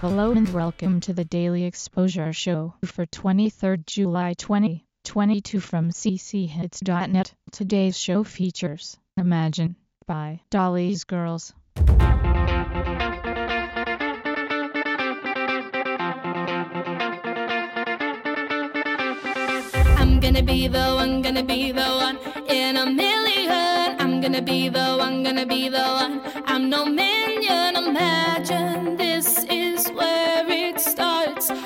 Hello and welcome to the Daily Exposure Show for 23rd July 2022 from cchits.net. Today's show features Imagine by Dolly's Girls. I'm gonna be the one, gonna be the one in a million. I'm gonna be the one, gonna be the one. I'm no minion.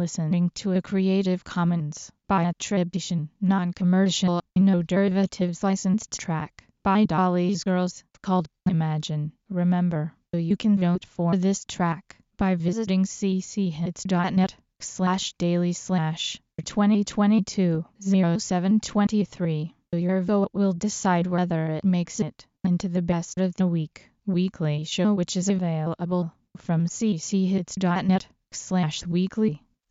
listening to a Creative Commons by attribution, non-commercial, no derivatives licensed track by Dolly's Girls called Imagine. Remember, you can vote for this track by visiting cchits.net slash daily slash 2022 0723. Your vote will decide whether it makes it into the best of the week weekly show which is available from cchits.net slash weekly.